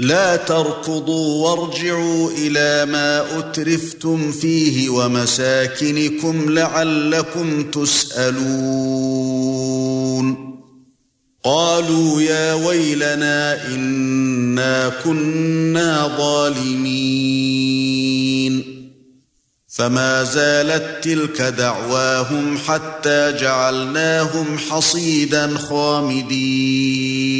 لا تركضوا وارجعوا إلى ما أترفتم فيه ومساكنكم لعلكم تسألون. قالوا يا ويلنا إنا كنا ظالمين. فما زالت تلك دعواهم حتى جعلناهم حصيدا خامدين.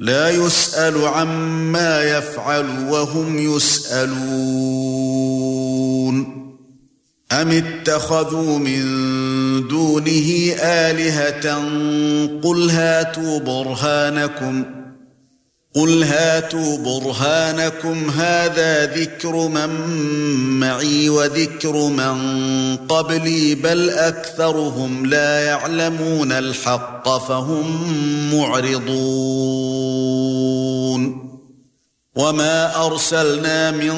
لا يسأل عما يفعل وهم يسألون. أم اتخذوا من دونه آلهة؟ قل هاتوا برهانكم. قُلْ هَاتُوا بُرْهَانَكُمْ هَذَا ذِكْرُ مَن مَّعِي وَذِكْرُ مَن قَبْلِي بَلْ أَكْثَرُهُمْ لَا يَعْلَمُونَ الْحَقَّ فَهُم مُّعْرِضُونَ وَمَا أَرْسَلْنَا مِن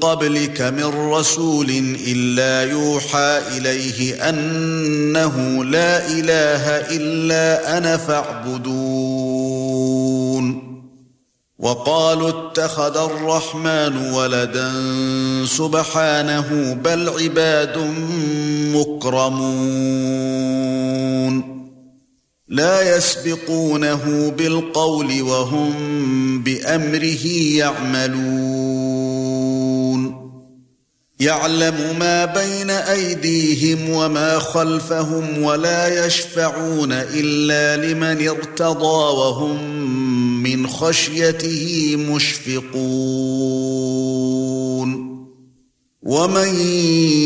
قَبْلِكَ مِن رَّسُولٍ إِلَّا يُوحَىٰ إِلَيْهِ أَنَّهُ لَا إِلَٰهَ إِلَّا أَنَا فَاعْبُدُونِ وَقَالُوا اتَّخَذَ الرَّحْمَنُ وَلَدًا سُبْحَانَهُ بَلْ عِبَادٌ مُكْرَمُونَ. لَا يَسْبِقُونَهُ بِالْقَوْلِ وَهُمْ بِأَمْرِهِ يَعْمَلُونَ. يَعْلَمُ مَا بَيْنَ أَيْدِيهِمْ وَمَا خَلْفَهُمْ وَلَا يَشْفَعُونَ إِلَّا لِمَنِ ارْتَضَى وَهُمْ مِنْ خَشْيَتِهِ مُشْفِقُونَ. وَمَن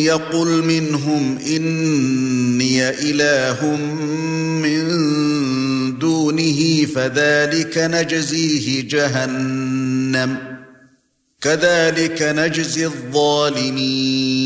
يَقُلْ مِنْهُمْ إِنِّي إِلَٰهٌ مِّن دُونِهِ فَذَلِكَ نَجْزِيهِ جَهَنَّمَ. كَذَلِكَ نَجْزِي الظَّالِمِينَ.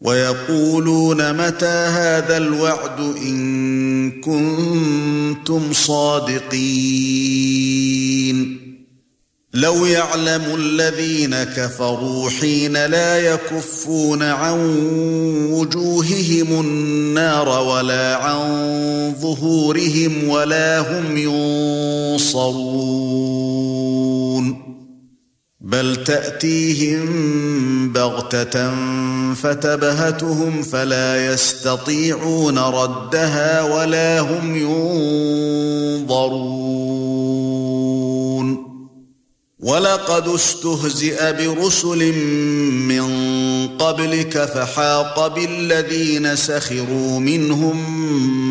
وَيَقُولُونَ مَتَى هَذَا الْوَعْدُ إِن كُنتُمْ صَادِقِينَ. لَوْ يَعْلَمُ الَّذِينَ كَفَرُوا حِينَ لَا يَكُفُّونَ عَن وُجُوهِهِمُ النَّارَ وَلَا عَن ظُهُورِهِمْ وَلَا هُمْ يُنصَرُونَ. بَلْ تَأْتِيهِم بَغْتَةً فَتَبْهَتُهُمْ فَلَا يَسْتَطِيعُونَ رَدَّهَا وَلَا هُمْ يُنظَرُونَ. وَلَقَدِ اسْتُهْزِئَ بِرُسُلٍ مِّن قَبْلِكَ فَحَاقَ بِالَّذِينَ سَخِرُوا مِنْهُم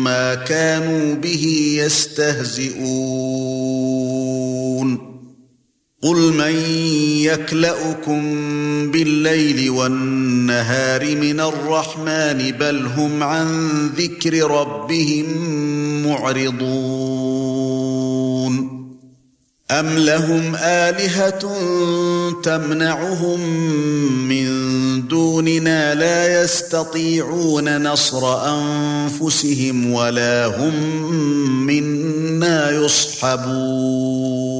مَّا كَانُوا بِهِ يَسْتَهْزِئُونَ. قُلْ مَن يَكْلَؤُكُم بِاللَّيْلِ وَالنَّهَارِ مِنَ الرَّحْمَنِ بَلْ هُمْ عَن ذِكْرِ رَبِّهِم مُّعْرِضُونَ أَمْ لَهُمْ آلِهَةٌ تَمْنَعُهُم مِّن دُونِنَا لَا يَسْتَطِيعُونَ نَصْرَ أَنفُسِهِمْ وَلَا هُم مِّنَّا يُصْحَبُونَ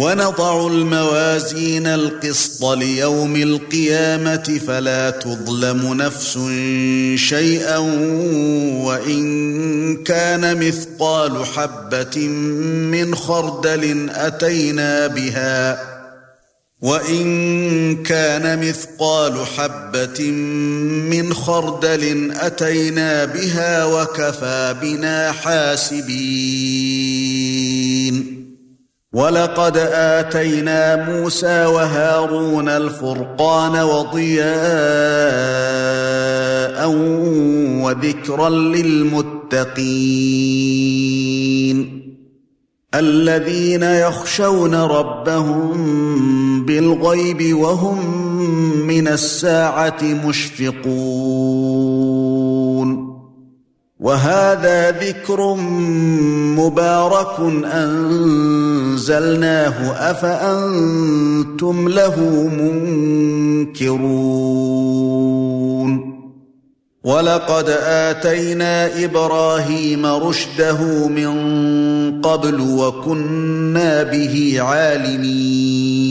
ونضع الموازين القسط ليوم القيامة فلا تظلم نفس شيئا وإن كان مثقال حبة من خردل أتينا بها وإن كان مثقال حبة من خردل أتينا بها وكفى بنا حاسبين. ولقد آتينا موسى وهارون الفرقان وضياء وذكرا للمتقين الذين يخشون ربهم بالغيب وهم من الساعة مشفقون وهذا ذكر مبارك أنزلناه أفأنتم له منكرون ولقد آتينا إبراهيم رشده من قبل وكنا به عالمين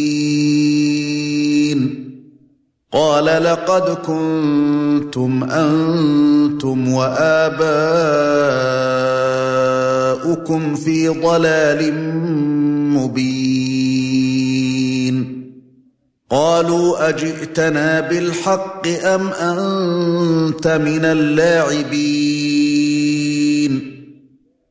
قال لقد كنتم أنتم وآباؤكم في ضلال مبين. قالوا أجئتنا بالحق أم أنت من اللاعبين؟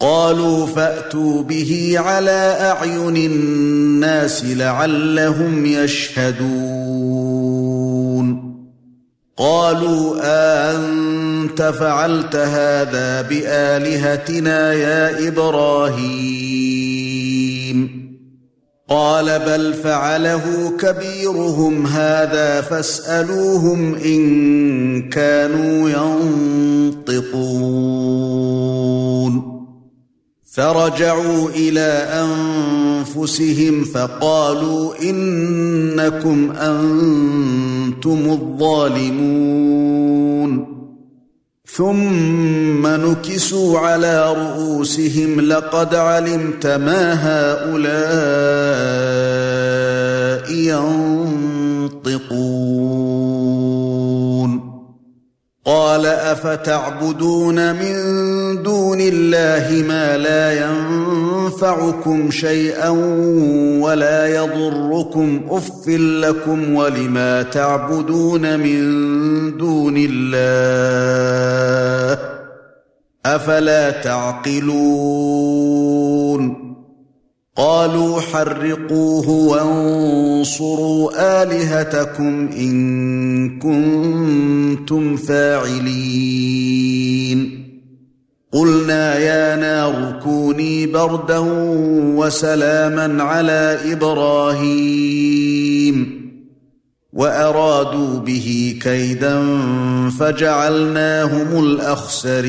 قالوا فأتوا به على أعين الناس لعلهم يشهدون. قالوا انت فعلت هذا بآلهتنا يا إبراهيم؟ قال بل فعله كبيرهم هذا فاسألوهم إن كانوا ينطقون. فرجعوا إلى أنفسهم فقالوا إنكم أنتم الظالمون. ثم نكسوا على رؤوسهم لقد علمت ما هؤلاء ينطقون قال أفتعبدون من دون الله ما لا ينفعكم شيئا ولا يضركم أف لكم ولما تعبدون من دون الله؟ أفلا تعقلون؟ قالوا حرقوه وانصروا آلهتكم إن كنتم فاعلين. قلنا يا نار كوني بردا وسلاما على إبراهيم. وأرادوا به كيدا فجعلناهم الأخسرين.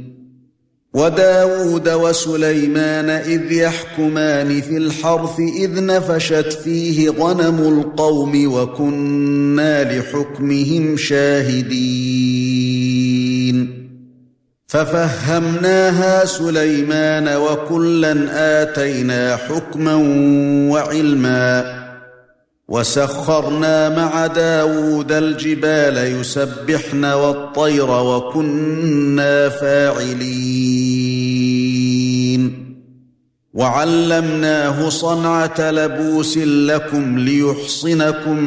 وداود وسليمان إذ يحكمان في الحرث إذ نفشت فيه غنم القوم وكنا لحكمهم شاهدين. ففهمناها سليمان وكلا آتينا حكما وعلما. وسخرنا مع داود الجبال يسبحن والطير وكنا فاعلين. وعلمناه صنعة لبوس لكم ليحصنكم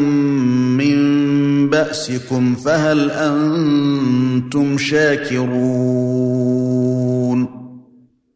من بأسكم فهل أنتم شاكرون؟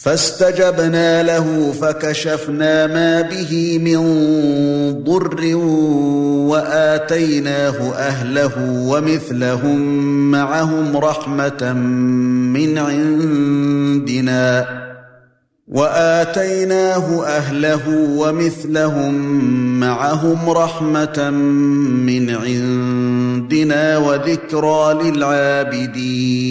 فاستجبنا له فكشفنا ما به من ضر وآتيناه أهله ومثلهم معهم رحمة من عندنا وآتيناه أهله ومثلهم معهم رحمة من عندنا وذكرى للعابدين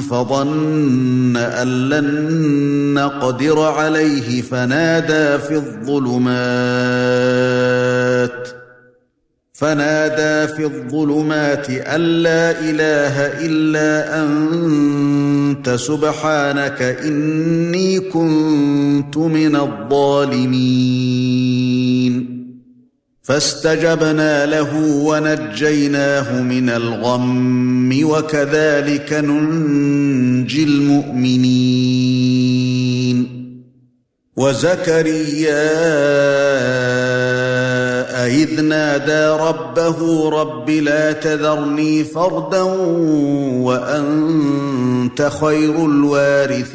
فظن أن لن نقدر عليه فنادى في الظلمات فنادى في الظلمات أن لا إله إلا أنت سبحانك إني كنت من الظالمين فاستجبنا له ونجيناه من الغم وكذلك ننجي المؤمنين. وزكريا إذ نادى ربه رب لا تذرني فردا وأنت خير الوارثين.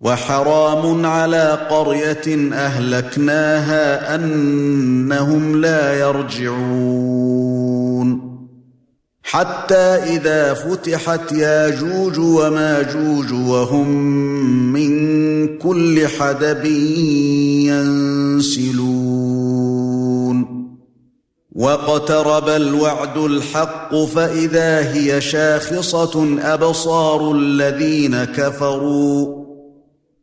وحرام على قرية أهلكناها أنهم لا يرجعون. حتى إذا فتحت ياجوج وماجوج وهم من كل حدب ينسلون. واقترب الوعد الحق فإذا هي شاخصة أبصار الذين كفروا.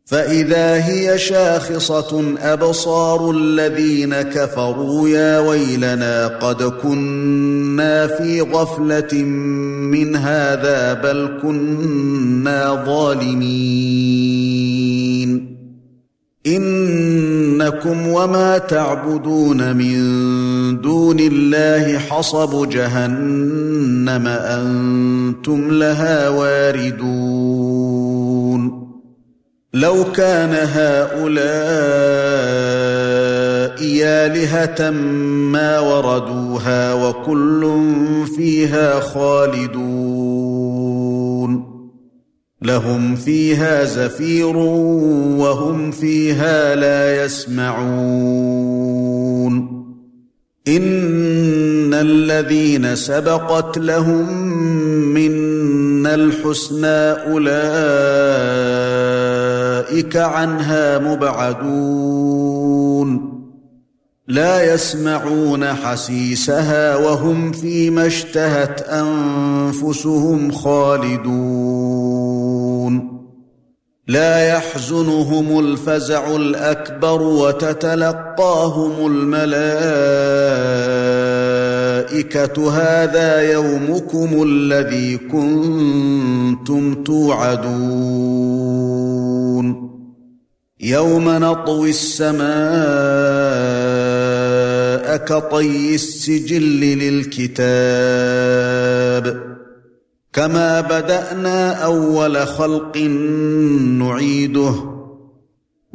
فإذا هي شاخصة أبصار الذين كفروا يا ويلنا قد كنا في غفلة من هذا بل كنا ظالمين. إنكم وما تعبدون من دون الله حصب جهنم أنتم لها واردون. لو كان هؤلاء آلهة ما وردوها وكل فيها خالدون. لهم فيها زفير وهم فيها لا يسمعون. إن الذين سبقت لهم منا الحسنى أولئك عنها مبعدون. لا يسمعون حسيسها وهم فيما اشتهت أنفسهم خالدون. لا يحزنهم الفزع الأكبر وتتلقاهم الملائكة. هذا يومكم الذي كنتم توعدون. يوم نطوي السماء كطي السجل للكتاب. كما بدأنا أول خلق نعيده.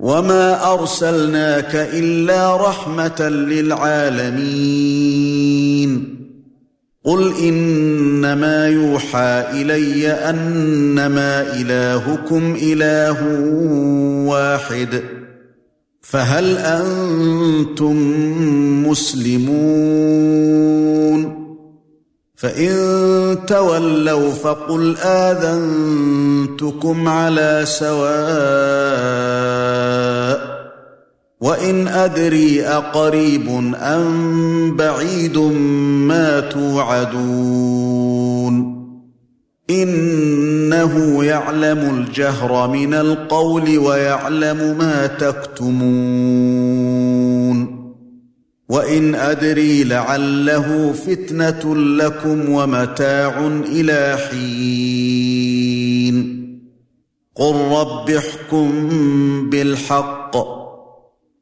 وما ارسلناك الا رحمه للعالمين قل انما يوحى الي انما الهكم اله واحد فهل أنتم مسلمون فان تولوا فقل اذنتكم على سواء وان ادري اقريب ام بعيد ما توعدون انه يعلم الجهر من القول ويعلم ما تكتمون وان ادري لعله فتنه لكم ومتاع إلى حين قل رب احكم بالحق